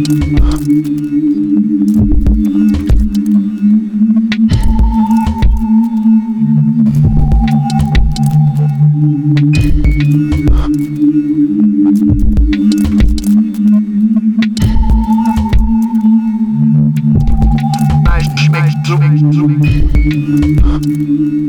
Schmeckt, schmeckt, schmeckt, schmeckt.